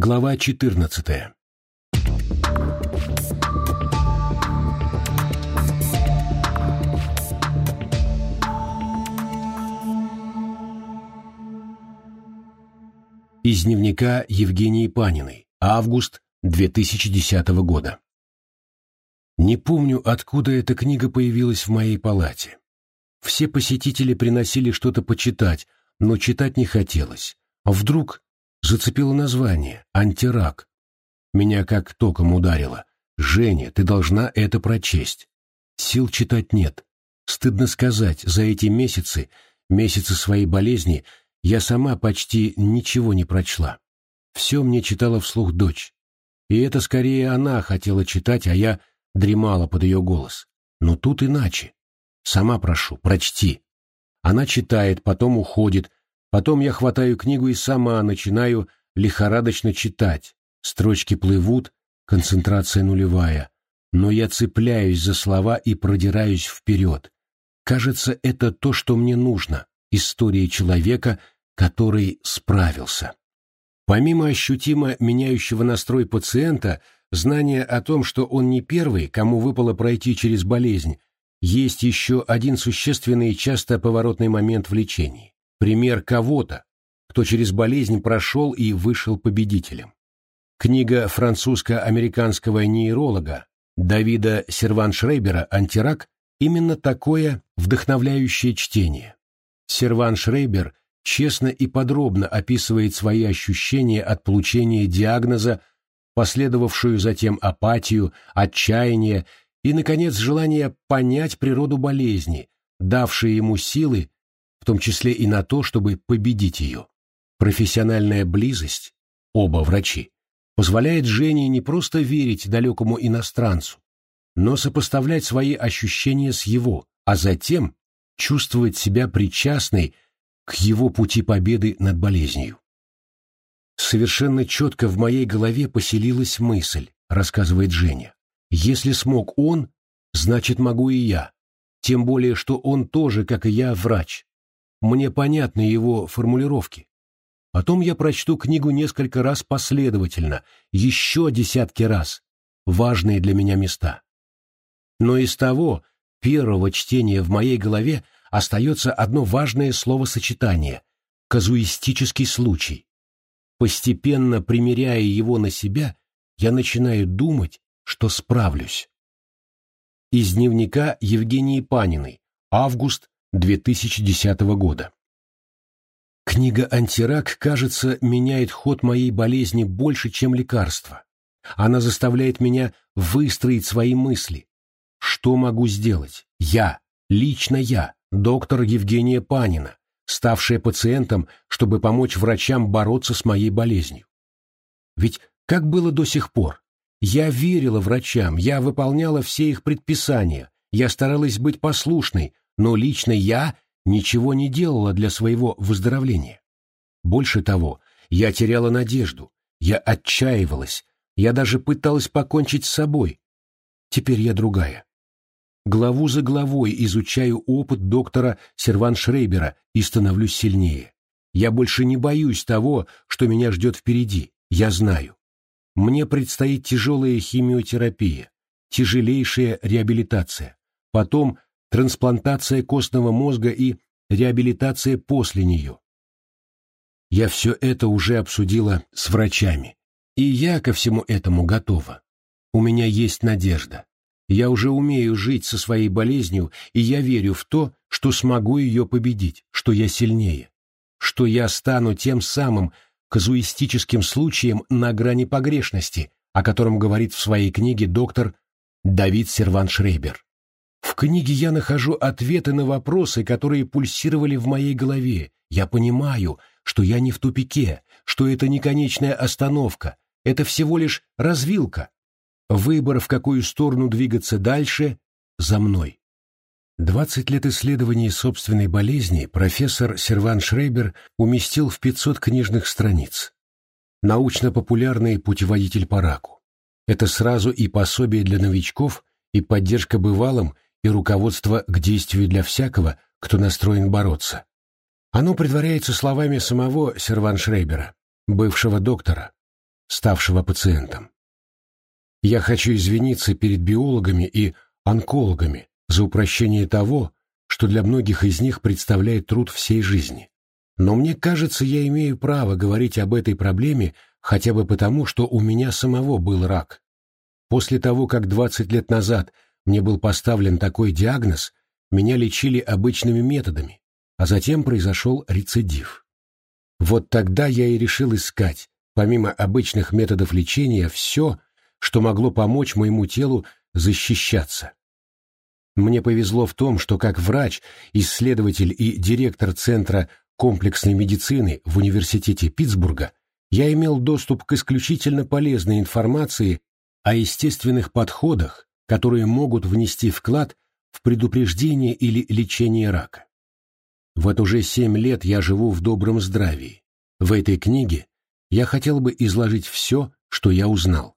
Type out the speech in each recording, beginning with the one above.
Глава 14. Из дневника Евгении Паниной. Август 2010 года. Не помню, откуда эта книга появилась в моей палате. Все посетители приносили что-то почитать, но читать не хотелось. Вдруг зацепило название «Антирак». Меня как током ударило. «Женя, ты должна это прочесть». Сил читать нет. Стыдно сказать, за эти месяцы, месяцы своей болезни, я сама почти ничего не прочла. Все мне читала вслух дочь. И это скорее она хотела читать, а я дремала под ее голос. Но тут иначе. Сама прошу, прочти. Она читает, потом уходит, потом я хватаю книгу и сама начинаю лихорадочно читать. Строчки плывут, концентрация нулевая. Но я цепляюсь за слова и продираюсь вперед. Кажется, это то, что мне нужно. История человека, который справился. Помимо ощутимо меняющего настрой пациента, знание о том, что он не первый, кому выпало пройти через болезнь, есть еще один существенный и часто поворотный момент в лечении. Пример кого-то, кто через болезнь прошел и вышел победителем. Книга французско-американского нейролога Давида Серван-Шрейбера «Антирак» именно такое вдохновляющее чтение. Серван-Шрейбер честно и подробно описывает свои ощущения от получения диагноза, последовавшую затем апатию, отчаяние и, наконец, желание понять природу болезни, давшие ему силы, в том числе и на то, чтобы победить ее. Профессиональная близость, оба врачи, позволяет Жене не просто верить далекому иностранцу, но сопоставлять свои ощущения с его, а затем чувствовать себя причастной к его пути победы над болезнью. Совершенно четко в моей голове поселилась мысль, рассказывает Женя. Если смог он, значит могу и я. Тем более, что он тоже, как и я, врач. Мне понятны его формулировки. Потом я прочту книгу несколько раз последовательно, еще десятки раз. Важные для меня места. Но из того, первого чтения в моей голове остается одно важное словосочетание – казуистический случай. Постепенно примеряя его на себя, я начинаю думать, что справлюсь. Из дневника Евгении Паниной, август 2010 года. Книга «Антирак», кажется, меняет ход моей болезни больше, чем лекарство. Она заставляет меня выстроить свои мысли. Что могу сделать? Я, лично я, доктор Евгения Панина, ставшая пациентом, чтобы помочь врачам бороться с моей болезнью. Ведь как было до сих пор? Я верила врачам, я выполняла все их предписания, я старалась быть послушной, но лично я ничего не делала для своего выздоровления. Больше того, я теряла надежду, я отчаивалась, я даже пыталась покончить с собой. Теперь я другая. Главу за главой изучаю опыт доктора Серван Шрейбера и становлюсь сильнее. Я больше не боюсь того, что меня ждет впереди. Я знаю. Мне предстоит тяжелая химиотерапия, тяжелейшая реабилитация, потом трансплантация костного мозга и реабилитация после нее. Я все это уже обсудила с врачами, и я ко всему этому готова. У меня есть надежда. Я уже умею жить со своей болезнью, и я верю в то, что смогу ее победить, что я сильнее, что я стану тем самым казуистическим случаем на грани погрешности, о котором говорит в своей книге доктор Давид Серван-Шрейбер. В книге я нахожу ответы на вопросы, которые пульсировали в моей голове. Я понимаю, что я не в тупике, что это не конечная остановка, это всего лишь развилка, Выбор, в какую сторону двигаться дальше, за мной. Двадцать лет исследований собственной болезни профессор Серван Шрейбер уместил в 500 книжных страниц. Научно-популярный путеводитель по раку. Это сразу и пособие для новичков, и поддержка бывалым, и руководство к действию для всякого, кто настроен бороться. Оно предваряется словами самого Серван Шрейбера, бывшего доктора. ставшего пациентом. Я хочу извиниться перед биологами и онкологами за упрощение того, что для многих из них представляет труд всей жизни. Но мне кажется, я имею право говорить об этой проблеме хотя бы потому, что у меня самого был рак. После того, как 20 лет назад мне был поставлен такой диагноз, меня лечили обычными методами, а затем произошел рецидив. Вот тогда я и решил искать, помимо обычных методов лечения, все, что могло помочь моему телу защищаться. Мне повезло в том, что как врач, исследователь и директор Центра комплексной медицины в Университете Питтсбурга я имел доступ к исключительно полезной информации о естественных подходах, которые могут внести вклад в предупреждение или лечение рака. Вот уже семь лет я живу в добром здравии. В этой книге я хотел бы изложить все, что я узнал.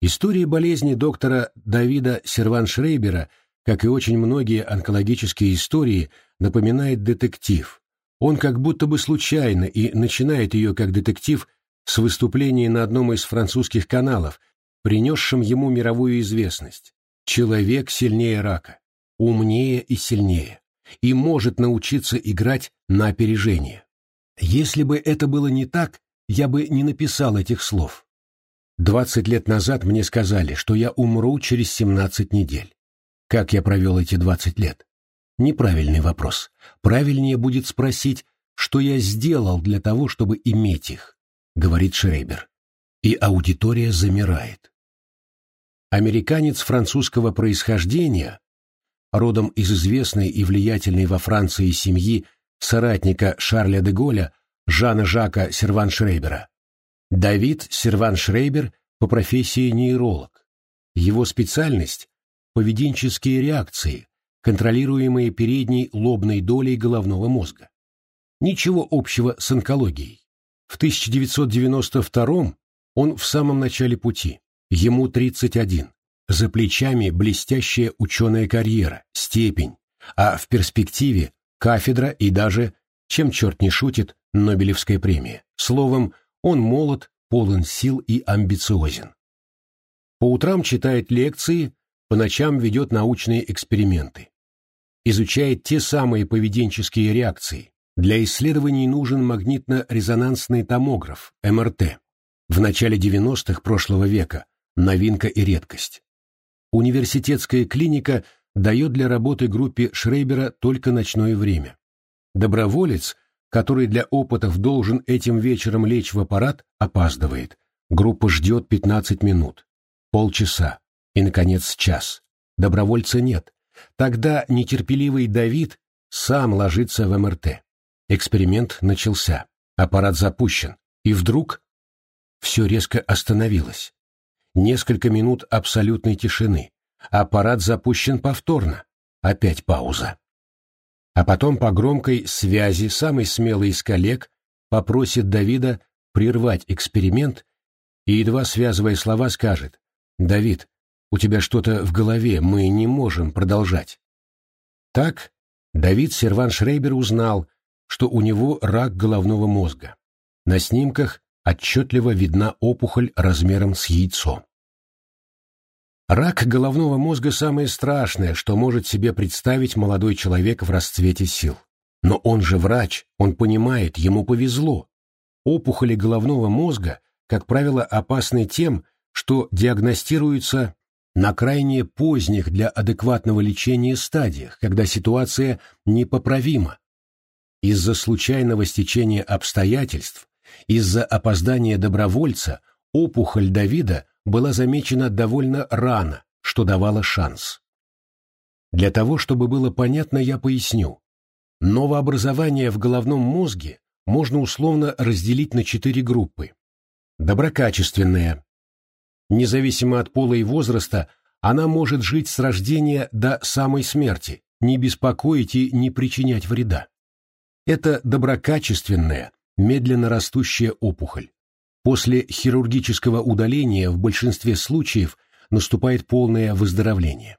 История болезни доктора Давида Серван-Шрейбера, как и очень многие онкологические истории, напоминает детектив. Он как будто бы случайно и начинает ее как детектив с выступления на одном из французских каналов, принесшим ему мировую известность. Человек сильнее рака, умнее и сильнее, и может научиться играть на опережение. Если бы это было не так, я бы не написал этих слов. Двадцать лет назад мне сказали, что я умру через семнадцать недель. Как я провел эти двадцать лет? Неправильный вопрос. Правильнее будет спросить, что я сделал для того, чтобы иметь их, говорит Шрейбер. И аудитория замирает. Американец французского происхождения, родом из известной и влиятельной во Франции семьи соратника Шарля де Голля Жана Жака Серван-Шрейбера, Давид Серван-Шрейбер по профессии нейролог. Его специальность – поведенческие реакции, контролируемые передней лобной долей головного мозга. Ничего общего с онкологией. В 1992 он в самом начале пути, ему 31, за плечами блестящая ученая карьера, степень, а в перспективе кафедра и даже, чем черт не шутит, Нобелевская премия. Словом, он молод, полон сил и амбициозен. По утрам читает лекции, по ночам ведет научные эксперименты. Изучает те самые поведенческие реакции. Для исследований нужен магнитно-резонансный томограф, МРТ. В начале 90-х прошлого века новинка и редкость. Университетская клиника дает для работы группе Шрейбера только ночное время. Доброволец который для опытов должен этим вечером лечь в аппарат, опаздывает. Группа ждет 15 минут, полчаса и, наконец, час. Добровольца нет. Тогда нетерпеливый Давид сам ложится в МРТ. Эксперимент начался. Аппарат запущен. И вдруг все резко остановилось. Несколько минут абсолютной тишины. Аппарат запущен повторно. Опять пауза. А потом по громкой связи самый смелый из коллег попросит Давида прервать эксперимент и, едва связывая слова, скажет «Давид, у тебя что-то в голове, мы не можем продолжать». Так Давид Серван Шрейбер узнал, что у него рак головного мозга. На снимках отчетливо видна опухоль размером с яйцо. Рак головного мозга самое страшное, что может себе представить молодой человек в расцвете сил. Но он же врач, он понимает, ему повезло. Опухоли головного мозга, как правило, опасны тем, что диагностируются на крайне поздних для адекватного лечения стадиях, когда ситуация непоправима. Из-за случайного стечения обстоятельств, из-за опоздания добровольца, опухоль Давида была замечена довольно рано, что давало шанс. Для того, чтобы было понятно, я поясню. Новообразование в головном мозге можно условно разделить на четыре группы. Доброкачественная. Независимо от пола и возраста, она может жить с рождения до самой смерти, не беспокоить и не причинять вреда. Это доброкачественная, медленно растущая опухоль. После хирургического удаления в большинстве случаев наступает полное выздоровление.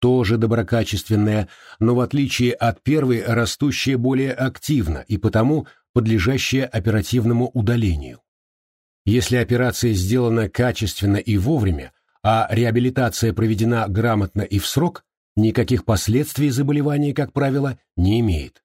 Тоже доброкачественное, но в отличие от первой растущее более активно и потому подлежащее оперативному удалению. Если операция сделана качественно и вовремя, а реабилитация проведена грамотно и в срок, никаких последствий заболевания, как правило, не имеет.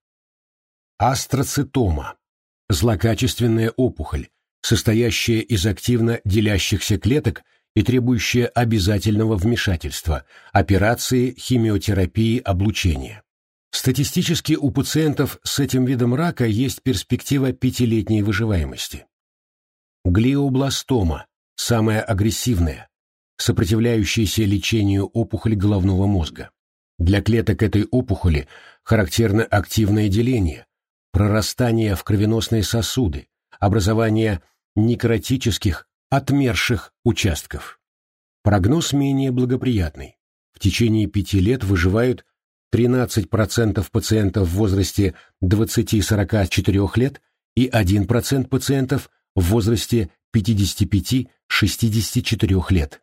Астроцитома – злокачественная опухоль, состоящая из активно делящихся клеток и требующая обязательного вмешательства, операции, химиотерапии, облучения. Статистически у пациентов с этим видом рака есть перспектива пятилетней выживаемости. Глиобластома – самая агрессивная, сопротивляющаяся лечению опухоли головного мозга. Для клеток этой опухоли характерно активное деление, прорастание в кровеносные сосуды, образование некротических, отмерших участков. Прогноз менее благоприятный. В течение пяти лет выживают 13% пациентов в возрасте 20-44 лет и 1% пациентов в возрасте 55-64 лет.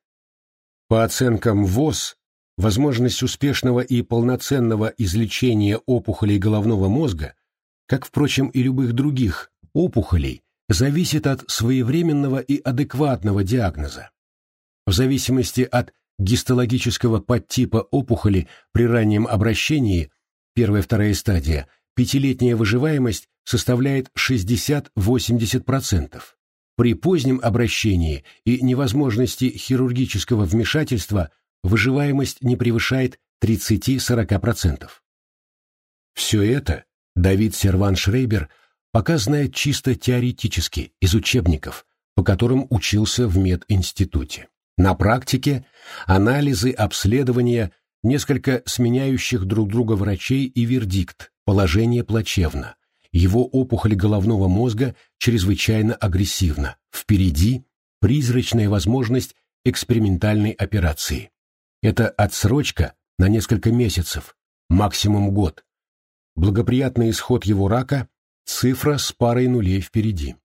По оценкам ВОЗ, возможность успешного и полноценного излечения опухолей головного мозга, как, впрочем, и любых других опухолей, зависит от своевременного и адекватного диагноза. В зависимости от гистологического подтипа опухоли при раннем обращении, первая-вторая стадия, пятилетняя выживаемость составляет 60-80%. При позднем обращении и невозможности хирургического вмешательства выживаемость не превышает 30-40%. Все это Давид Серван-Шрейбер пока знает чисто теоретически, из учебников, по которым учился в мединституте. На практике анализы, обследования, несколько сменяющих друг друга врачей и вердикт, положение плачевно. Его опухоль головного мозга чрезвычайно агрессивна. Впереди призрачная возможность экспериментальной операции. Это отсрочка на несколько месяцев, максимум год. Благоприятный исход его рака – цифра с парой нулей впереди.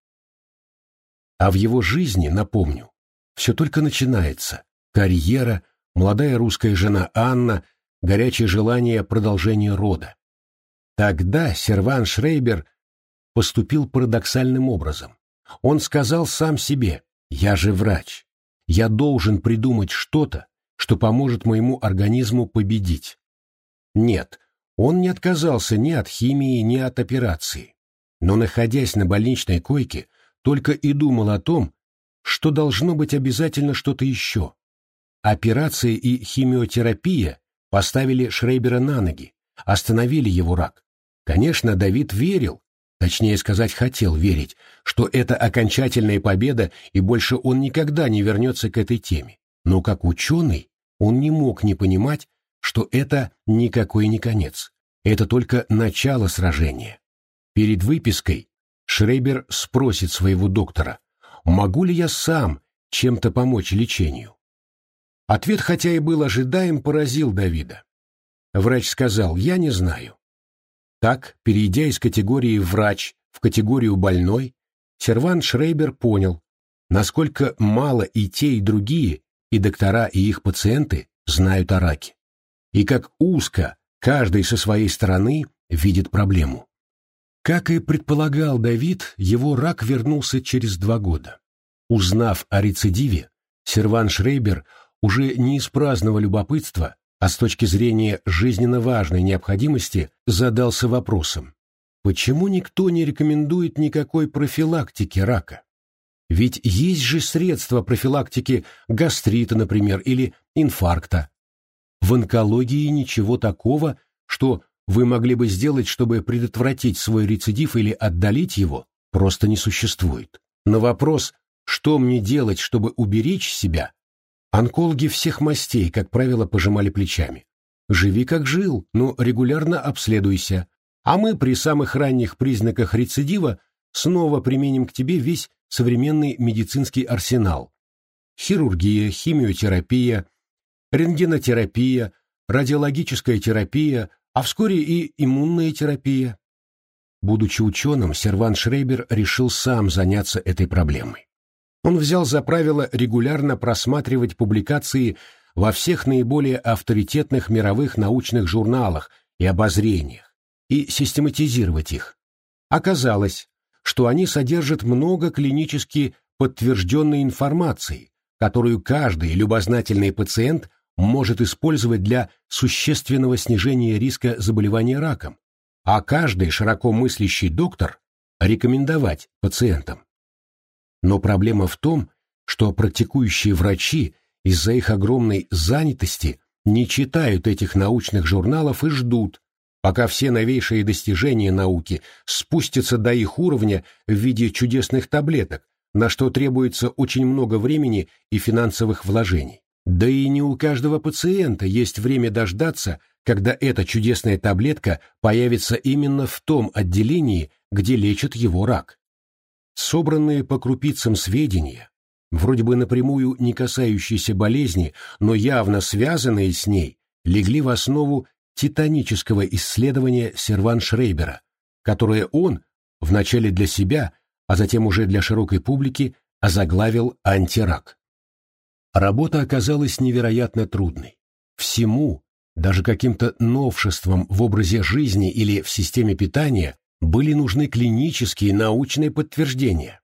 А в его жизни, напомню, все только начинается. Карьера, молодая русская жена Анна, горячее желание продолжения рода. Тогда Серван Шрейбер поступил парадоксальным образом. Он сказал сам себе, «Я же врач. Я должен придумать что-то, что поможет моему организму победить». Нет, он не отказался ни от химии, ни от операции. Но, находясь на больничной койке, только и думал о том, что должно быть обязательно что-то еще. Операция и химиотерапия поставили Шрейбера на ноги, остановили его рак. Конечно, Давид верил, точнее сказать, хотел верить, что это окончательная победа и больше он никогда не вернется к этой теме. Но как ученый он не мог не понимать, что это никакой не конец. Это только начало сражения. Перед выпиской Шрейбер спросит своего доктора, могу ли я сам чем-то помочь лечению? Ответ, хотя и был ожидаем, поразил Давида. Врач сказал, я не знаю. Так, перейдя из категории «врач» в категорию «больной», Серван Шрейбер понял, насколько мало и те, и другие, и доктора, и их пациенты знают о раке. И как узко каждый со своей стороны видит проблему. Как и предполагал Давид, его рак вернулся через два года. Узнав о рецидиве, Серван Шрейбер уже не из праздного любопытства, а с точки зрения жизненно важной необходимости задался вопросом, почему никто не рекомендует никакой профилактики рака? Ведь есть же средства профилактики гастрита, например, или инфаркта. В онкологии ничего такого, что вы могли бы сделать, чтобы предотвратить свой рецидив или отдалить его, просто не существует. На вопрос «что мне делать, чтобы уберечь себя?» онкологи всех мастей, как правило, пожимали плечами. «Живи как жил, но регулярно обследуйся, а мы при самых ранних признаках рецидива снова применим к тебе весь современный медицинский арсенал. Хирургия, химиотерапия, рентгенотерапия, радиологическая терапия, а вскоре и иммунная терапия. Будучи ученым, Серван Шрейбер решил сам заняться этой проблемой. Он взял за правило регулярно просматривать публикации во всех наиболее авторитетных мировых научных журналах и обозрениях и систематизировать их. Оказалось, что они содержат много клинически подтвержденной информацией, которую каждый любознательный пациент может использовать для существенного снижения риска заболевания раком, а каждый широко мыслящий доктор рекомендовать пациентам. Но проблема в том, что практикующие врачи из-за их огромной занятости не читают этих научных журналов и ждут, пока все новейшие достижения науки спустятся до их уровня в виде чудесных таблеток, на что требуется очень много времени и финансовых вложений. Да и не у каждого пациента есть время дождаться, когда эта чудесная таблетка появится именно в том отделении, где лечат его рак. Собранные по крупицам сведения, вроде бы напрямую не касающиеся болезни, но явно связанные с ней, легли в основу титанического исследования Серван Шрейбера, которое он, вначале для себя, а затем уже для широкой публики, озаглавил «Антирак». Работа оказалась невероятно трудной. Всему, даже каким-то новшествам в образе жизни или в системе питания, были нужны клинические научные подтверждения.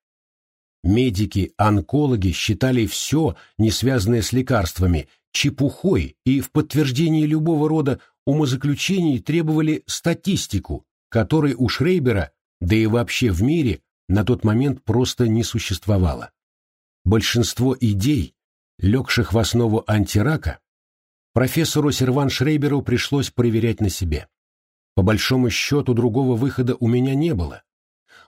Медики, онкологи считали все, не связанное с лекарствами, чепухой и в подтверждении любого рода умозаключений требовали статистику, которой у Шрейбера, да и вообще в мире, на тот момент просто не существовало. Большинство идей, легших в основу антирака, профессору Серван Шрейберу пришлось проверять на себе. По большому счету другого выхода у меня не было.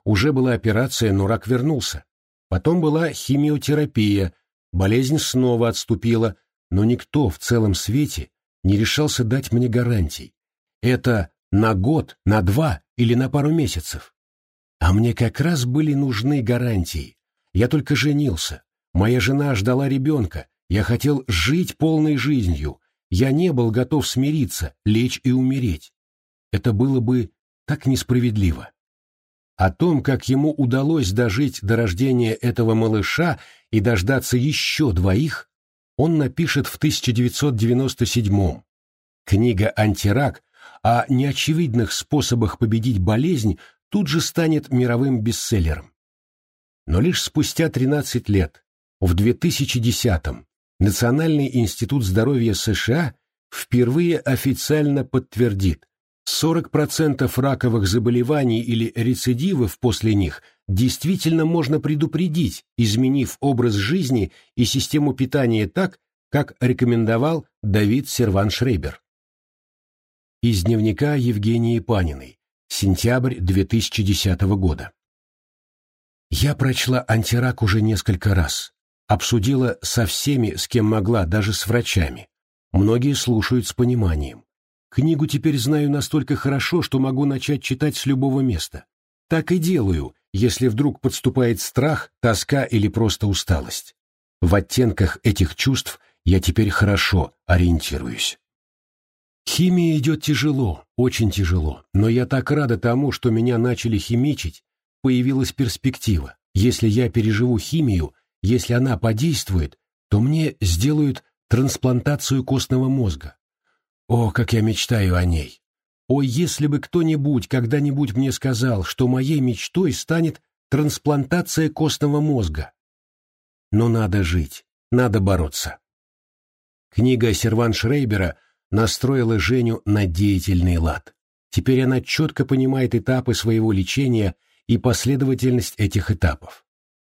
Уже была операция, но рак вернулся. Потом была химиотерапия, болезнь снова отступила, но никто в целом свете не решался дать мне гарантий. Это на год, на два или на пару месяцев. А мне как раз были нужны гарантии. Я только женился. Моя жена ждала ребенка. Я хотел жить полной жизнью. Я не был готов смириться, лечь и умереть. Это было бы так несправедливо. О том, как ему удалось дожить до рождения этого малыша и дождаться еще двоих, он напишет в 1997-м. Книга «Антирак» о неочевидных способах победить болезнь тут же станет мировым бестселлером. Но лишь спустя 13 лет, в 2010-м, Национальный институт здоровья США впервые официально подтвердит, 40% раковых заболеваний или рецидивов после них действительно можно предупредить, изменив образ жизни и систему питания так, как рекомендовал Давид Серван-Шрейбер. Из дневника Евгении Паниной. Сентябрь 2010 года. Я прочла «Антирак» уже несколько раз. Обсудила со всеми, с кем могла, даже с врачами. Многие слушают с пониманием. Книгу теперь знаю настолько хорошо, что могу начать читать с любого места. Так и делаю, если вдруг подступает страх, тоска или просто усталость. В оттенках этих чувств я теперь хорошо ориентируюсь. Химия идет тяжело, очень тяжело, но я так рада тому, что меня начали химичить, появилась перспектива. Если я переживу химию, если она подействует, то мне сделают трансплантацию костного мозга. О, как я мечтаю о ней! О, если бы кто-нибудь когда-нибудь мне сказал, что моей мечтой станет трансплантация костного мозга. Но надо жить, надо бороться. Книга Серван Шрейбера настроила Женю на деятельный лад. Теперь она четко понимает этапы своего лечения и последовательность этих этапов.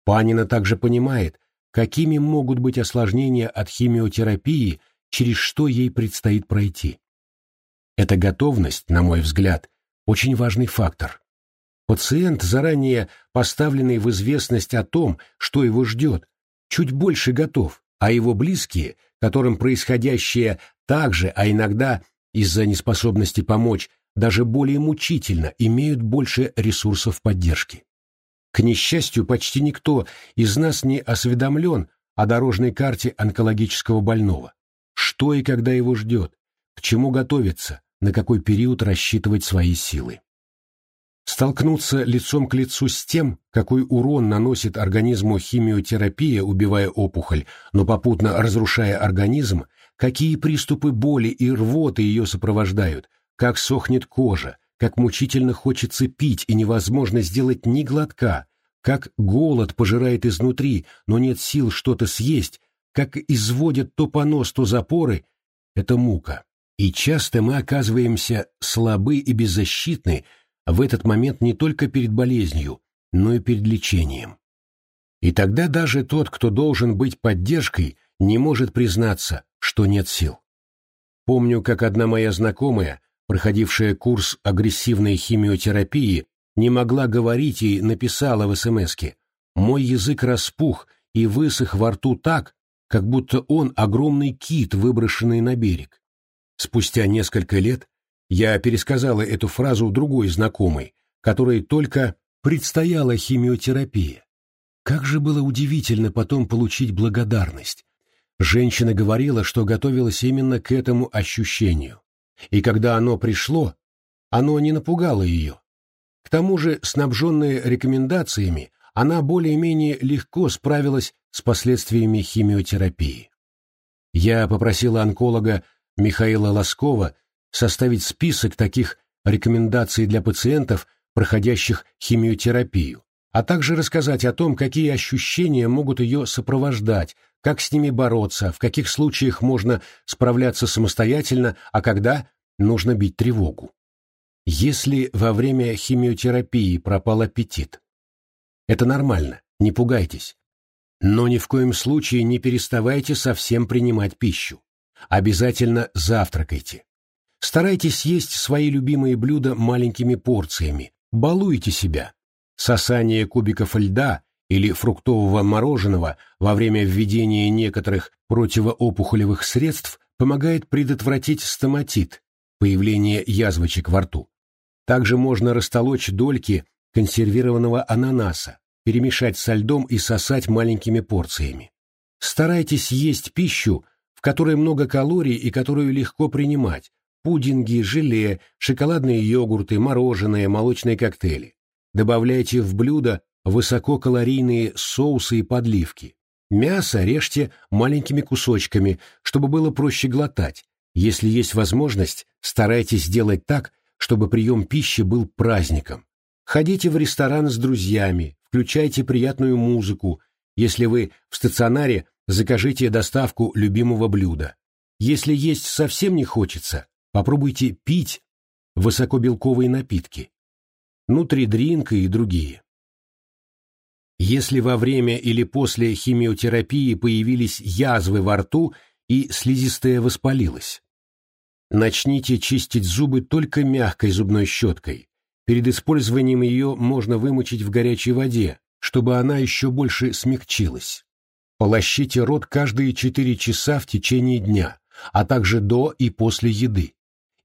Панина также понимает, какими могут быть осложнения от химиотерапии через что ей предстоит пройти. Эта готовность, на мой взгляд, очень важный фактор. Пациент, заранее поставленный в известность о том, что его ждет, чуть больше готов, а его близкие, которым происходящее также, а иногда из-за неспособности помочь, даже более мучительно, имеют больше ресурсов поддержки. К несчастью, почти никто из нас не осведомлен о дорожной карте онкологического больного. Что и когда его ждет, к чему готовиться, на какой период рассчитывать свои силы. Столкнуться лицом к лицу с тем, какой урон наносит организму химиотерапия, убивая опухоль, но попутно разрушая организм, какие приступы боли и рвоты ее сопровождают, как сохнет кожа, как мучительно хочется пить и невозможно сделать ни глотка, как голод пожирает изнутри, но нет сил что-то съесть, как изводят то понос, то запоры, это мука. И часто мы оказываемся слабы и беззащитны в этот момент не только перед болезнью, но и перед лечением. И тогда даже тот, кто должен быть поддержкой, не может признаться, что нет сил. Помню, как одна моя знакомая, проходившая курс агрессивной химиотерапии, не могла говорить и написала в СМСке «Мой язык распух и высох во рту так, как будто он огромный кит, выброшенный на берег. Спустя несколько лет я пересказала эту фразу другой знакомой, которой только предстояла химиотерапия. Как же было удивительно потом получить благодарность. Женщина говорила, что готовилась именно к этому ощущению. И когда оно пришло, оно не напугало ее. К тому же, снабженная рекомендациями, она более-менее легко справилась с последствиями химиотерапии. Я попросила онколога Михаила Лоскова составить список таких рекомендаций для пациентов, проходящих химиотерапию, а также рассказать о том, какие ощущения могут ее сопровождать, как с ними бороться, в каких случаях можно справляться самостоятельно, а когда нужно бить тревогу. Если во время химиотерапии пропал аппетит, это нормально, не пугайтесь. Но ни в коем случае не переставайте совсем принимать пищу. Обязательно завтракайте. Старайтесь есть свои любимые блюда маленькими порциями. Балуйте себя. Сосание кубиков льда или фруктового мороженого во время введения некоторых противоопухолевых средств помогает предотвратить стоматит, появление язвочек во рту. Также можно растолочь дольки консервированного ананаса, перемешать со льдом и сосать маленькими порциями. Старайтесь есть пищу, в которой много калорий и которую легко принимать, пудинги, желе, шоколадные йогурты, мороженое, молочные коктейли. Добавляйте в блюдо высококалорийные соусы и подливки. Мясо режьте маленькими кусочками, чтобы было проще глотать. Если есть возможность, старайтесь сделать так, чтобы прием пищи был праздником. Ходите в ресторан с друзьями, включайте приятную музыку. Если вы в стационаре, закажите доставку любимого блюда. Если есть совсем не хочется, попробуйте пить высокобелковые напитки. Нутридринк и другие. Если во время или после химиотерапии появились язвы во рту и слизистая воспалилась, начните чистить зубы только мягкой зубной щеткой, Перед использованием ее можно вымочить в горячей воде, чтобы она еще больше смягчилась. Полощите рот каждые 4 часа в течение дня, а также до и после еды.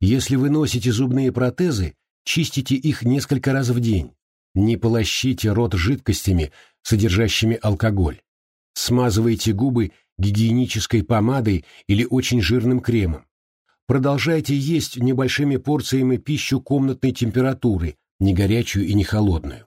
Если вы носите зубные протезы, чистите их несколько раз в день. Не полощите рот жидкостями, содержащими алкоголь. Смазывайте губы гигиенической помадой или очень жирным кремом. Продолжайте есть небольшими порциями пищу комнатной температуры, не горячую и не холодную.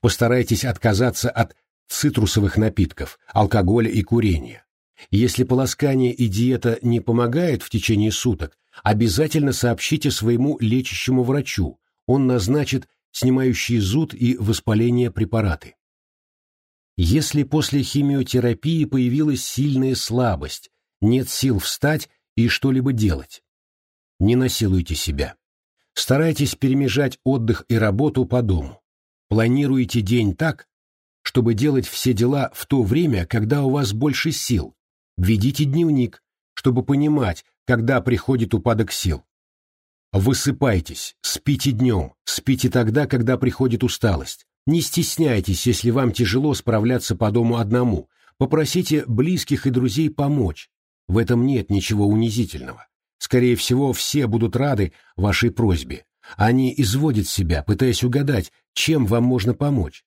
Постарайтесь отказаться от цитрусовых напитков, алкоголя и курения. Если полоскание и диета не помогают в течение суток, обязательно сообщите своему лечащему врачу, он назначит снимающие зуд и воспаление препараты. Если после химиотерапии появилась сильная слабость, нет сил встать и что-либо делать, не насилуйте себя. Старайтесь перемежать отдых и работу по дому. Планируйте день так, чтобы делать все дела в то время, когда у вас больше сил. Ведите дневник, чтобы понимать, когда приходит упадок сил. Высыпайтесь, спите днем, спите тогда, когда приходит усталость. Не стесняйтесь, если вам тяжело справляться по дому одному. Попросите близких и друзей помочь. В этом нет ничего унизительного. Скорее всего, все будут рады вашей просьбе. Они изводят себя, пытаясь угадать, чем вам можно помочь.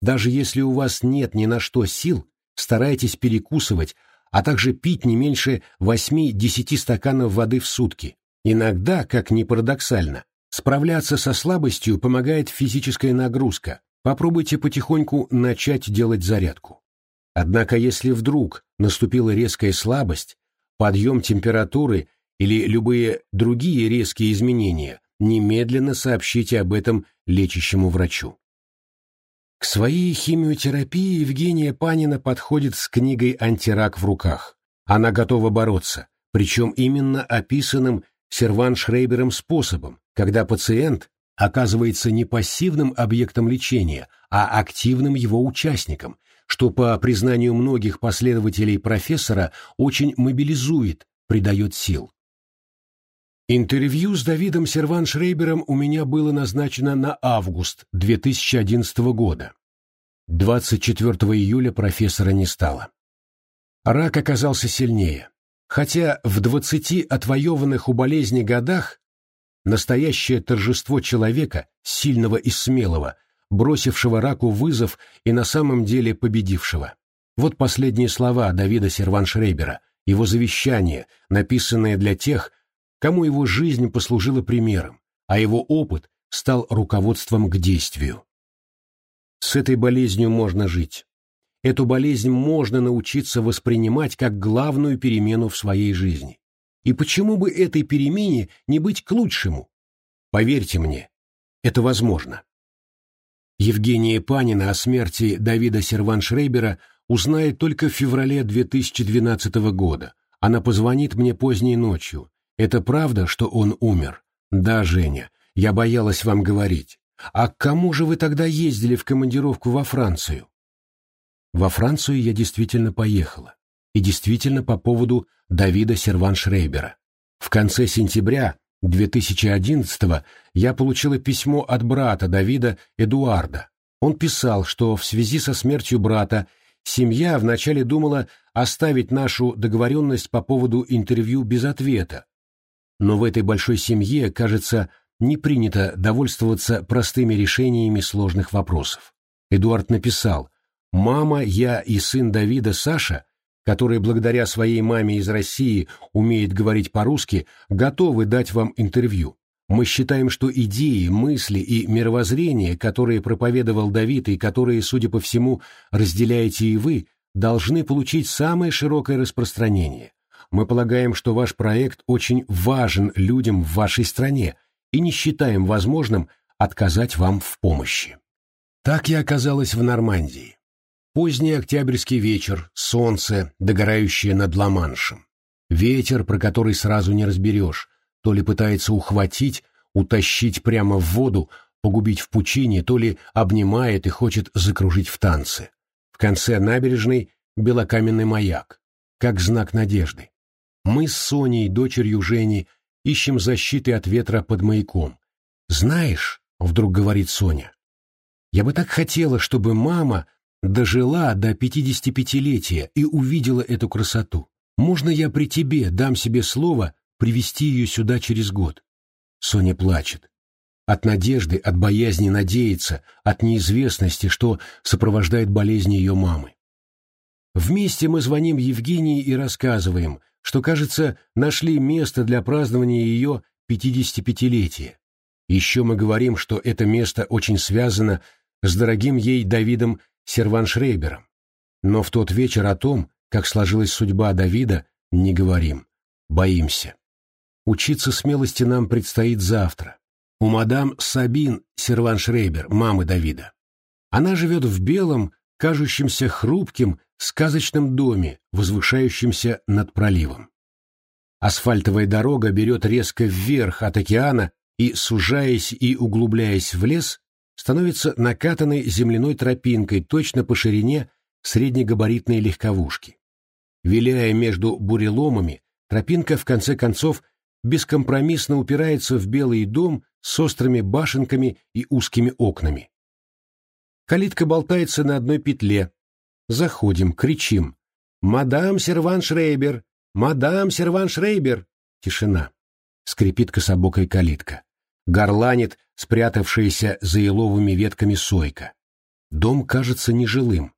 Даже если у вас нет ни на что сил, старайтесь перекусывать, а также пить не меньше 8-10 стаканов воды в сутки. Иногда, как ни парадоксально, справляться со слабостью помогает физическая нагрузка. Попробуйте потихоньку начать делать зарядку. Однако если вдруг наступила резкая слабость, подъем температуры или любые другие резкие изменения, немедленно сообщите об этом лечащему врачу. К своей химиотерапии Евгения Панина подходит с книгой «Антирак» в руках. Она готова бороться, причем именно описанным Серван Шрейбером способом, когда пациент оказывается не пассивным объектом лечения, а активным его участником, что, по признанию многих последователей профессора, очень мобилизует, придает сил. Интервью с Давидом Серван-Шрейбером у меня было назначено на август 2011 года. 24 июля профессора не стало. Рак оказался сильнее. Хотя в 20 отвоеванных у болезни годах настоящее торжество человека, сильного и смелого, бросившего раку вызов и на самом деле победившего. Вот последние слова Давида Серван-Шрейбера, его завещание, написанное для тех, кому его жизнь послужила примером, а его опыт стал руководством к действию. С этой болезнью можно жить. Эту болезнь можно научиться воспринимать как главную перемену в своей жизни. И почему бы этой перемене не быть к лучшему? Поверьте мне, это возможно. Евгения Панина о смерти Давида Серван-Шрейбера узнает только в феврале 2012 года. Она позвонит мне поздней ночью, это правда, что он умер? Да, Женя, я боялась вам говорить. А к кому же вы тогда ездили в командировку во Францию? Во Францию я действительно поехала. И действительно по поводу Давида Серван-Шрейбера. В конце сентября 2011 я получила письмо от брата Давида Эдуарда. Он писал, что в связи со смертью брата семья вначале думала оставить нашу договоренность по поводу интервью без ответа, но в этой большой семье, кажется, не принято довольствоваться простыми решениями сложных вопросов. Эдуард написал «Мама, я и сын Давида Саша, который благодаря своей маме из России умеет говорить по-русски, готовы дать вам интервью. Мы считаем, что идеи, мысли и мировоззрение, которые проповедовал Давид и которые, судя по всему, разделяете и вы, должны получить самое широкое распространение. Мы полагаем, что ваш проект очень важен людям в вашей стране и не считаем возможным отказать вам в помощи. Так я оказалась в Нормандии. Поздний октябрьский вечер, солнце, догорающее над Ла-Маншем. Ветер, про который сразу не разберешь, то ли пытается ухватить, утащить прямо в воду, погубить в пучине, то ли обнимает и хочет закружить в танце. В конце набережной белокаменный маяк, как знак надежды. Мы с Соней, дочерью Жени, ищем защиты от ветра под маяком. «Знаешь», — вдруг говорит Соня, — «я бы так хотела, чтобы мама дожила до пятидесятипятилетия и увидела эту красоту. Можно я при тебе дам себе слово привести ее сюда через год?» Соня плачет. От надежды, от боязни надеяться, от неизвестности, что сопровождает болезнь ее мамы. Вместе мы звоним Евгении и рассказываем, что, кажется, нашли место для празднования ее 55-летия. Еще мы говорим, что это место очень связано с дорогим ей Давидом Серваншрейбером. Но в тот вечер о том, как сложилась судьба Давида, не говорим. Боимся. Учиться смелости нам предстоит завтра. У мадам Сабин Серваншрейбер, мамы Давида. Она живет в белом, кажущемся хрупким, сказочном доме, возвышающемся над проливом. Асфальтовая дорога берет резко вверх от океана и, сужаясь и углубляясь в лес, становится накатанной земляной тропинкой точно по ширине среднегабаритной легковушки. Виляя между буреломами, тропинка в конце концов бескомпромиссно упирается в белый дом с острыми башенками и узкими окнами. Калитка болтается на одной петле, Заходим, кричим. «Мадам Серван Шрейбер! Мадам Серван Шрейбер!» Тишина. Скрипит кособокая калитка. Горланит спрятавшаяся за еловыми ветками сойка. Дом кажется нежилым.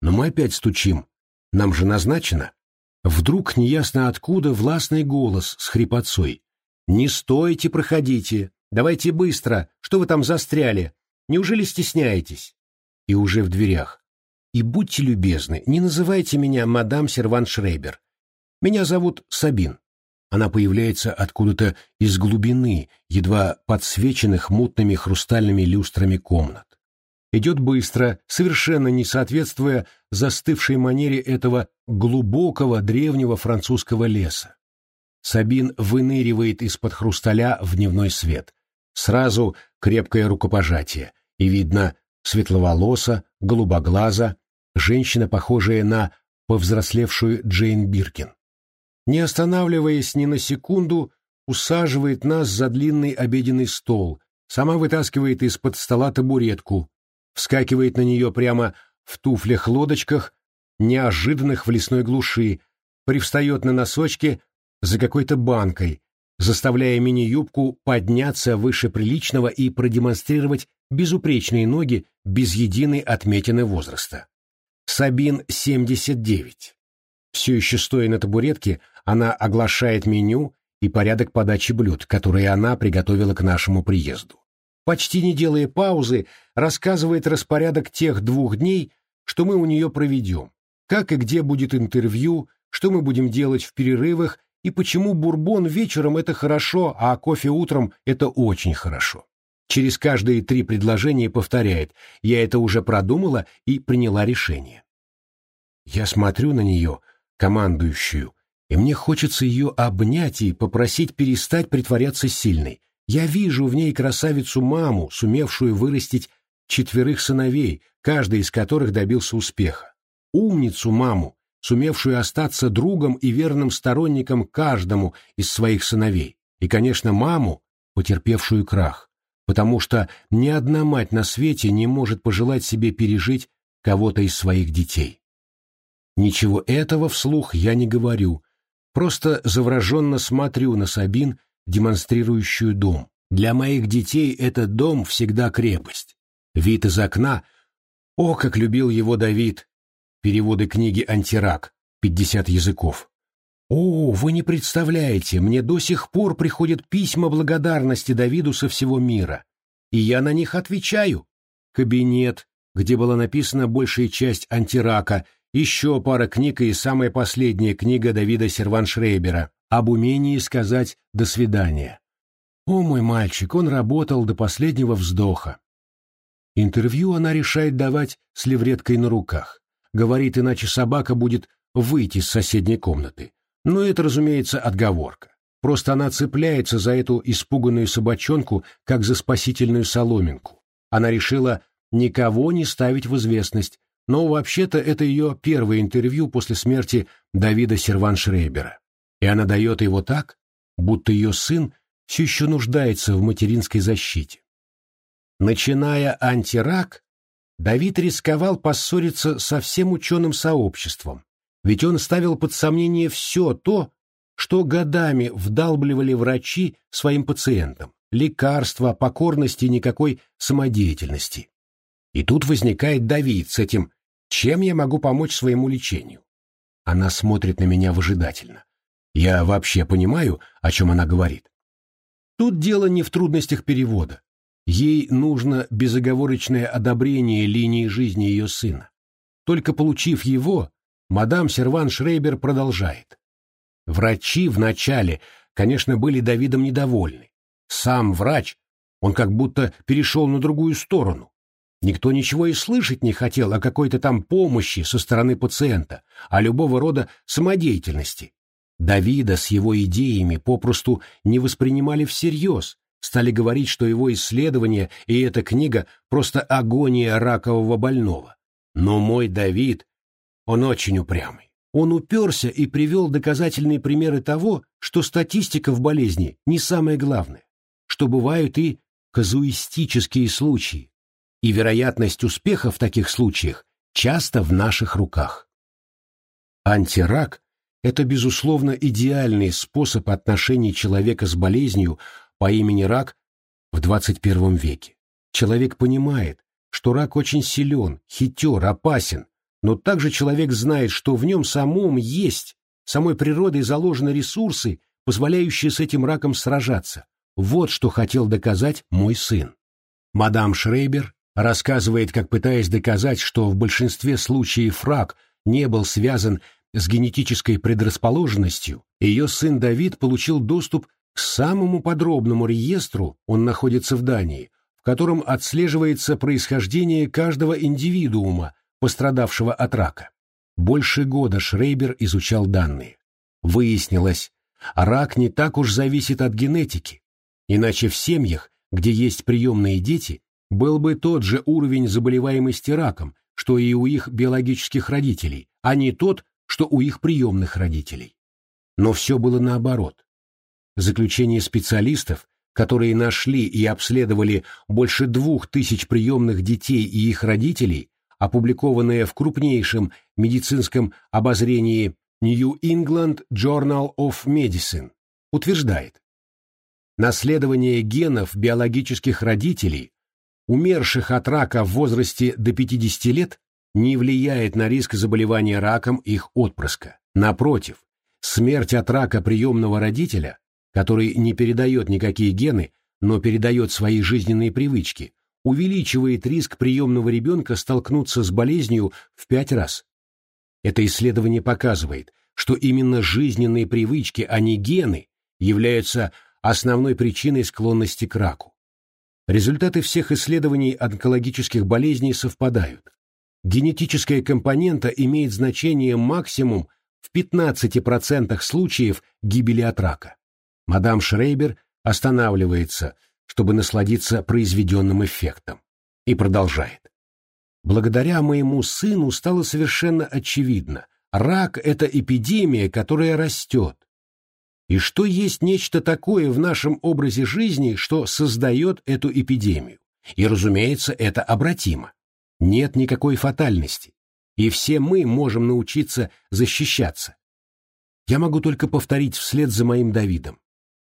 Но мы опять стучим. Нам же назначено. Вдруг неясно откуда властный голос с хрипотцой. «Не стойте, проходите! Давайте быстро! Что вы там застряли? Неужели стесняетесь?» И уже в дверях. И будьте любезны, не называйте меня мадам Серван Шрейбер. Меня зовут Сабин. Она появляется откуда-то из глубины, едва подсвеченных мутными хрустальными люстрами комнат. идет быстро, совершенно не соответствуя застывшей манере этого глубокого древнего французского леса. Сабин выныривает из-под хрусталя в дневной свет. Сразу крепкое рукопожатие, и видно светловолоса, голубоглаза, женщина, похожая на повзрослевшую Джейн Биркин. Не останавливаясь ни на секунду, усаживает нас за длинный обеденный стол, сама вытаскивает из-под стола табуретку, вскакивает на нее прямо в туфлях-лодочках, неожиданных в лесной глуши, привстает на носочки за какой-то банкой, заставляя мини-юбку подняться выше приличного и продемонстрировать безупречные ноги без единой отметины возраста. Сабин 79. Все еще стоя на табуретке, она оглашает меню и порядок подачи блюд, которые она приготовила к нашему приезду. Почти не делая паузы, рассказывает распорядок тех двух дней, что мы у нее проведем, как и где будет интервью, что мы будем делать в перерывах и почему бурбон вечером это хорошо, а кофе утром это очень хорошо. Через каждые три предложения повторяет «я это уже продумала и приняла решение». Я смотрю на нее, командующую, и мне хочется ее обнять и попросить перестать притворяться сильной. Я вижу в ней красавицу-маму, сумевшую вырастить четверых сыновей, каждый из которых добился успеха. Умницу-маму, сумевшую остаться другом и верным сторонником каждому из своих сыновей. И, конечно, маму, потерпевшую крах, потому что ни одна мать на свете не может пожелать себе пережить кого-то из своих детей. Ничего этого вслух я не говорю, просто завороженно смотрю на Сабин, демонстрирующую дом. Для моих детей этот дом всегда крепость. Вид из окна. О, как любил его Давид, Переводы книги «Антирак», 50 языков. О, вы не представляете, мне до сих пор приходят письма благодарности Давиду со всего мира. И я на них отвечаю. Кабинет, где была написана большая часть «Антирака», еще пара книг и самая последняя книга Давида Серваншрейбера об умении сказать «до свидания». О, мой мальчик, он работал до последнего вздоха. Интервью она решает давать с левреткой на руках говорит, иначе собака будет выйти из соседней комнаты. Но это, разумеется, отговорка. Просто она цепляется за эту испуганную собачонку, как за спасительную соломинку. Она решила никого не ставить в известность, но вообще-то это ее первое интервью после смерти Давида Серван-Шрейбера. И она дает его так, будто ее сын все еще нуждается в материнской защите. Начиная антирак, Давид рисковал поссориться со всем ученым сообществом, ведь он ставил под сомнение все то, что годами вдалбливали врачи своим пациентам, лекарства, покорности никакой самодеятельности. И тут возникает Давид с этим «Чем я могу помочь своему лечению?» Она смотрит на меня выжидательно. Я вообще понимаю, о чем она говорит. Тут дело не в трудностях перевода. Ей нужно безоговорочное одобрение линии жизни ее сына. Только получив его, мадам Серван Шрейбер продолжает. Врачи вначале, конечно, были Давидом недовольны. Сам врач, он как будто перешел на другую сторону. Никто ничего и слышать не хотел о какой-то там помощи со стороны пациента, о любого рода самодеятельности. Давида с его идеями попросту не воспринимали всерьез, стали говорить, что его исследование и эта книга просто агония ракового больного. Но мой Давид, он очень упрямый. Он уперся и привел доказательные примеры того, что статистика в болезни не самое главное, что бывают и казуистические случаи, и вероятность успеха в таких случаях часто в наших руках. Антирак – это, безусловно, идеальный способ отношений человека с болезнью по имени рак в 21 веке. Человек понимает, что рак очень силен, хитер, опасен, но также человек знает, что в нем самом есть, самой природой заложены ресурсы, позволяющие с этим раком сражаться. Вот что хотел доказать мой сын. Мадам Шрейбер рассказывает, как пытаясь доказать, что в большинстве случаев рак не был связан с генетической предрасположенностью, ее сын Давид получил доступ к самому подробному реестру он находится в Дании, в котором отслеживается происхождение каждого индивидуума, пострадавшего от рака. Больше года Шрейбер изучал данные. Выяснилось, рак не так уж зависит от генетики, иначе в семьях, где есть приемные дети, был бы тот же уровень заболеваемости раком, что и у их биологических родителей, а не тот, что у их приемных родителей. Но все было наоборот. Заключение специалистов, которые нашли и обследовали больше двух тысяч приемных детей и их родителей, опубликованное в крупнейшем медицинском обозрении New England Journal of Medicine, утверждает, наследование генов биологических родителей умерших от рака в возрасте до 50 лет, не влияет на риск заболевания раком их отпрыска. Напротив, смерть от рака приемного родителя, который не передает никакие гены, но передает свои жизненные привычки, увеличивает риск приемного ребенка столкнуться с болезнью в пять раз. Это исследование показывает, что именно жизненные привычки, а не гены, являются основной причиной склонности к раку. Результаты всех исследований онкологических болезней совпадают. Генетическая компонента имеет значение максимум в 15% случаев гибели от рака. Мадам Шрейбер останавливается, чтобы насладиться произведенным эффектом, и продолжает. Благодаря моему сыну стало совершенно очевидно, рак – это эпидемия, которая растет, и что есть нечто такое в нашем образе жизни, что создает эту эпидемию. И, разумеется, это обратимо. Нет никакой фатальности. И все мы можем научиться защищаться. Я могу только повторить вслед за моим Давидом.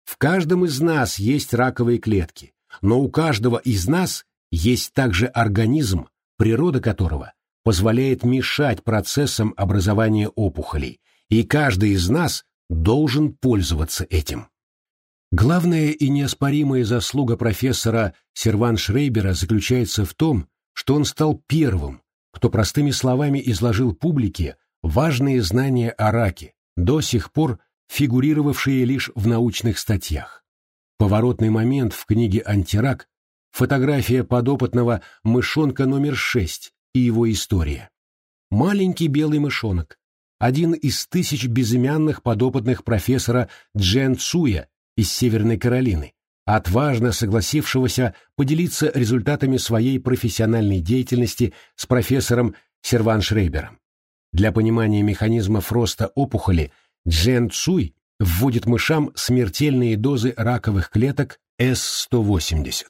В каждом из нас есть раковые клетки, но у каждого из нас есть также организм, природа которого позволяет мешать процессам образования опухолей, и каждый из нас должен пользоваться этим. Главная и неоспоримая заслуга профессора Серван Шрейбера заключается в том, что он стал первым, кто простыми словами изложил публике важные знания о раке, до сих пор фигурировавшие лишь в научных статьях. Поворотный момент в книге «Антирак» — фотография подопытного мышонка номер 6 и его история. Маленький белый мышонок, один из тысяч безымянных подопытных профессора Джен Цуя из Северной Каролины, отважно согласившегося поделиться результатами своей профессиональной деятельности с профессором Серван Шрейбером. Для понимания механизмов роста опухоли Джен Цуй вводит мышам смертельные дозы раковых клеток С-180.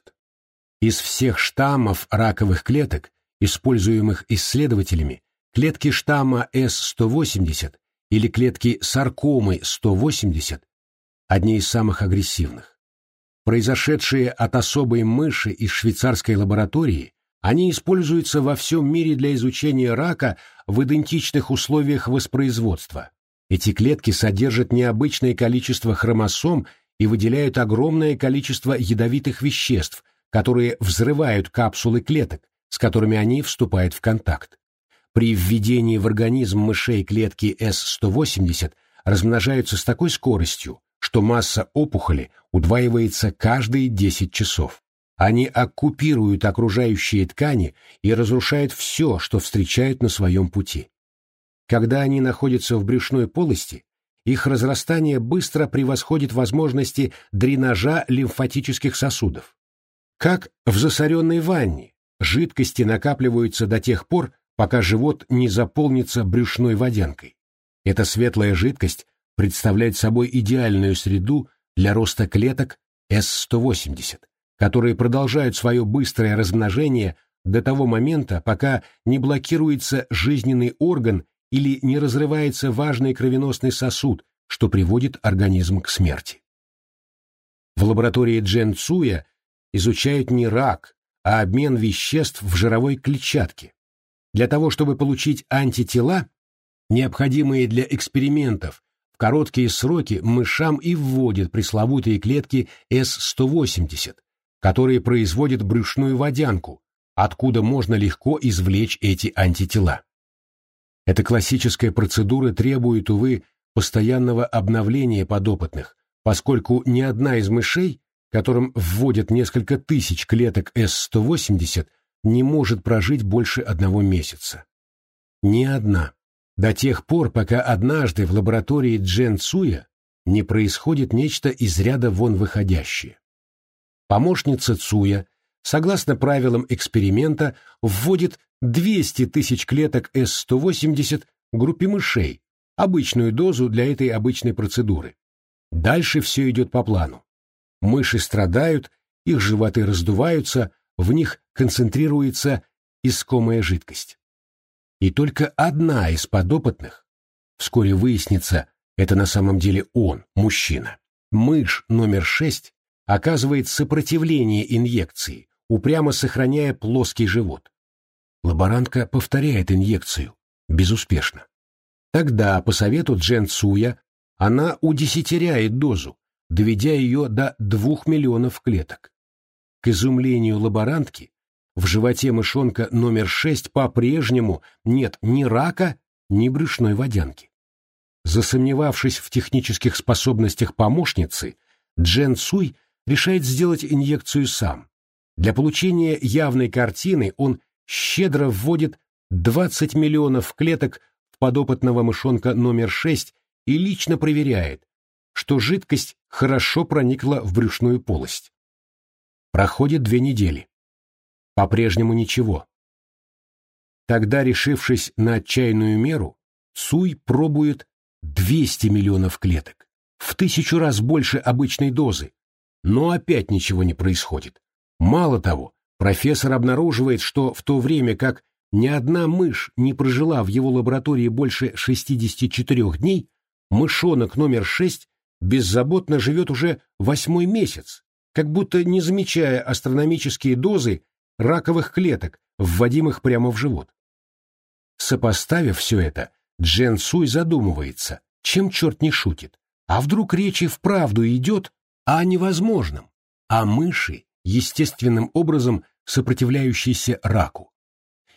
Из всех штаммов раковых клеток, используемых исследователями, Клетки штамма С-180 или клетки саркомы 180 – одни из самых агрессивных. Произошедшие от особой мыши из швейцарской лаборатории, они используются во всем мире для изучения рака в идентичных условиях воспроизводства. Эти клетки содержат необычное количество хромосом и выделяют огромное количество ядовитых веществ, которые взрывают капсулы клеток, с которыми они вступают в контакт. При введении в организм мышей клетки С-180 размножаются с такой скоростью, что масса опухоли удваивается каждые 10 часов. Они оккупируют окружающие ткани и разрушают все, что встречают на своем пути. Когда они находятся в брюшной полости, их разрастание быстро превосходит возможности дренажа лимфатических сосудов. Как в засоренной ванне, жидкости накапливаются до тех пор, пока живот не заполнится брюшной водянкой. Эта светлая жидкость представляет собой идеальную среду для роста клеток С-180, которые продолжают свое быстрое размножение до того момента, пока не блокируется жизненный орган или не разрывается важный кровеносный сосуд, что приводит организм к смерти. В лаборатории Джен Цуя изучают не рак, а обмен веществ в жировой клетчатке, для того, чтобы получить антитела, необходимые для экспериментов, в короткие сроки мышам и вводят пресловутые клетки С-180, которые производят брюшную водянку, откуда можно легко извлечь эти антитела. Эта классическая процедура требует, увы, постоянного обновления подопытных, поскольку ни одна из мышей, которым вводят несколько тысяч клеток С-180, не может прожить больше одного месяца. Ни одна. До тех пор, пока однажды в лаборатории Джен Цуя не происходит нечто из ряда вон выходящее. Помощница Цуя, согласно правилам эксперимента, вводит 200 тысяч клеток С-180 группе мышей, обычную дозу для этой обычной процедуры. Дальше все идет по плану. Мыши страдают, их животы раздуваются, в них концентрируется искомая жидкость. И только одна из подопытных, вскоре выяснится, это на самом деле он, мужчина, мышь номер шесть, оказывает сопротивление инъекции, упрямо сохраняя плоский живот. Лаборантка повторяет инъекцию, безуспешно. Тогда, по совету Джен Цуя, она удесятеряет дозу, доведя ее до двух миллионов клеток. К изумлению лаборантки, в животе мышонка номер шесть по-прежнему нет ни рака, ни брюшной водянки. Засомневавшись в технических способностях помощницы, Джен Цуй решает сделать инъекцию сам. Для получения явной картины он щедро вводит 20 миллионов клеток в подопытного мышонка номер 6 и лично проверяет, что жидкость хорошо проникла в брюшную полость. Проходит две недели. По-прежнему ничего. Тогда, решившись на отчаянную меру, Цуй пробует 200 миллионов клеток, в тысячу раз больше обычной дозы, но опять ничего не происходит. Мало того, профессор обнаруживает, что в то время как ни одна мышь не прожила в его лаборатории больше 64 дней, мышонок номер 6 беззаботно живет уже восьмой месяц, как будто не замечая астрономические дозы раковых клеток, вводимых прямо в живот. Сопоставив все это, Джен Суй задумывается, чем черт не шутит. А вдруг речь и вправду идет о невозможном, а мыши, естественным образом сопротивляющейся раку.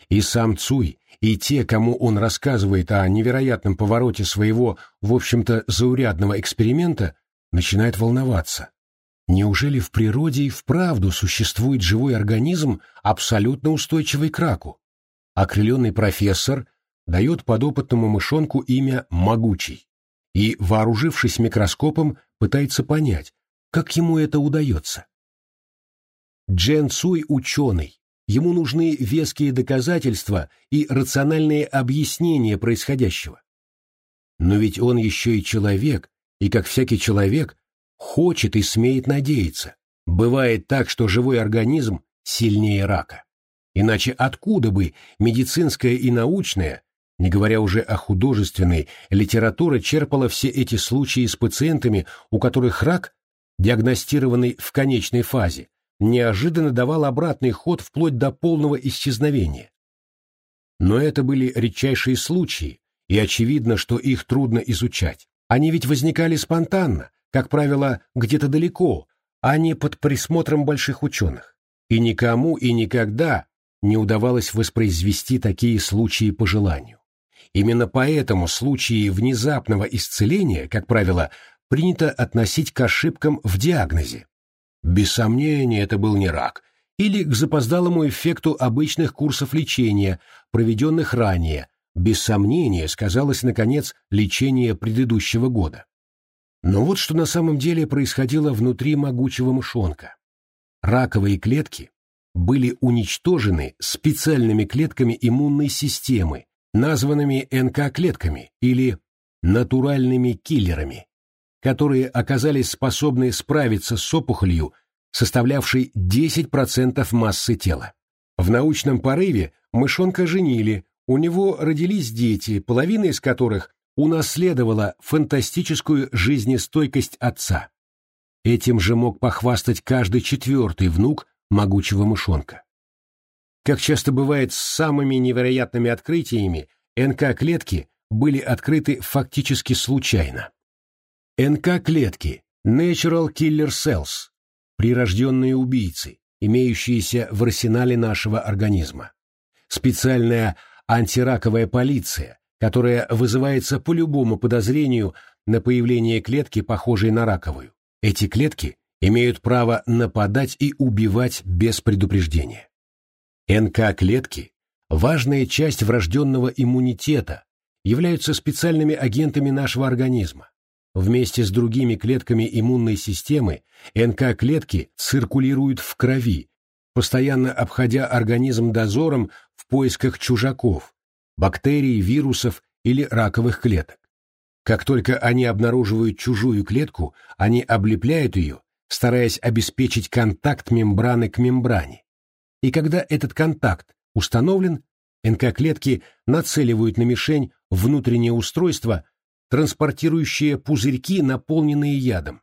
И сам Цуй, и те, кому он рассказывает о невероятном повороте своего, в общем-то, заурядного эксперимента, начинают волноваться. Неужели в природе и вправду существует живой организм, абсолютно устойчивый к раку? Окрыленный профессор дает подопытному мышонку имя «Могучий» и, вооружившись микроскопом, пытается понять, как ему это удается. Джен Цуй ученый, ему нужны веские доказательства и рациональные объяснения происходящего. Но ведь он еще и человек, и, как всякий человек, хочет и смеет надеяться. Бывает так, что живой организм сильнее рака. Иначе откуда бы медицинская и научная, не говоря уже о художественной, литература черпала все эти случаи с пациентами, у которых рак, диагностированный в конечной фазе, неожиданно давал обратный ход вплоть до полного исчезновения. Но это были редчайшие случаи, и очевидно, что их трудно изучать. Они ведь возникали спонтанно, как правило, где-то далеко, а не под присмотром больших ученых. И никому и никогда не удавалось воспроизвести такие случаи по желанию. Именно поэтому случаи внезапного исцеления, как правило, принято относить к ошибкам в диагнозе. Без сомнения, это был не рак, или к запоздалому эффекту обычных курсов лечения, проведенных ранее, без сомнения сказалось, наконец, лечение предыдущего года. Но вот что на самом деле происходило внутри могучего мышонка. Раковые клетки были уничтожены специальными клетками иммунной системы, названными НК-клетками или натуральными киллерами которые оказались способны справиться с опухолью, составлявшей 10% массы тела. В научном порыве мышонка женили, у него родились дети, половина из которых унаследовала фантастическую жизнестойкость отца. Этим же мог похвастать каждый четвертый внук могучего мышонка. Как часто бывает с самыми невероятными открытиями, НК-клетки были открыты фактически случайно. НК-клетки Natural Killer Cells – прирожденные убийцы, имеющиеся в арсенале нашего организма. Специальная антираковая полиция, которая вызывается по любому подозрению на появление клетки, похожей на раковую. Эти клетки имеют право нападать и убивать без предупреждения. НК-клетки – важная часть врожденного иммунитета, являются специальными агентами нашего организма. Вместе с другими клетками иммунной системы НК-клетки циркулируют в крови, постоянно обходя организм дозором в поисках чужаков, бактерий, вирусов или раковых клеток. Как только они обнаруживают чужую клетку, они облепляют ее, стараясь обеспечить контакт мембраны к мембране. И когда этот контакт установлен, НК-клетки нацеливают на мишень внутреннее устройство, транспортирующее пузырьки, наполненные ядом.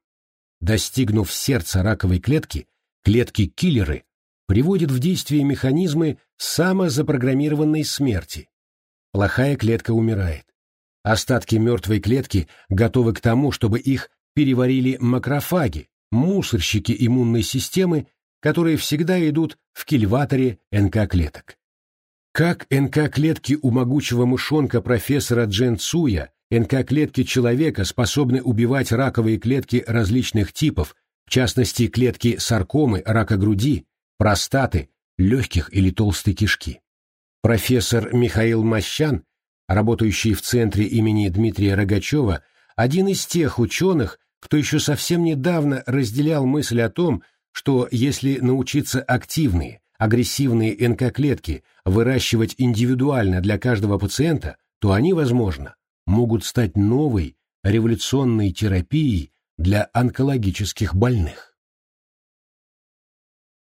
Достигнув сердца раковой клетки, клетки-киллеры приводят в действие механизмы самозапрограммированной смерти. Плохая клетка умирает. Остатки мертвой клетки готовы к тому, чтобы их переварили макрофаги, мусорщики иммунной системы, которые всегда идут в кильваторе НК-клеток. Как НК-клетки у могучего мышонка профессора Джен Цуя, НК-клетки человека способны убивать раковые клетки различных типов, в частности клетки саркомы, рака груди, простаты, легких или толстой кишки. Профессор Михаил Мощан работающий в центре имени Дмитрия Рогачева, один из тех ученых, кто еще совсем недавно разделял мысль о том, что если научиться активные, агрессивные НК-клетки выращивать индивидуально для каждого пациента, то они, возможно, могут стать новой революционной терапией для онкологических больных.